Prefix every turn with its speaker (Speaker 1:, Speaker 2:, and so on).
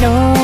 Speaker 1: No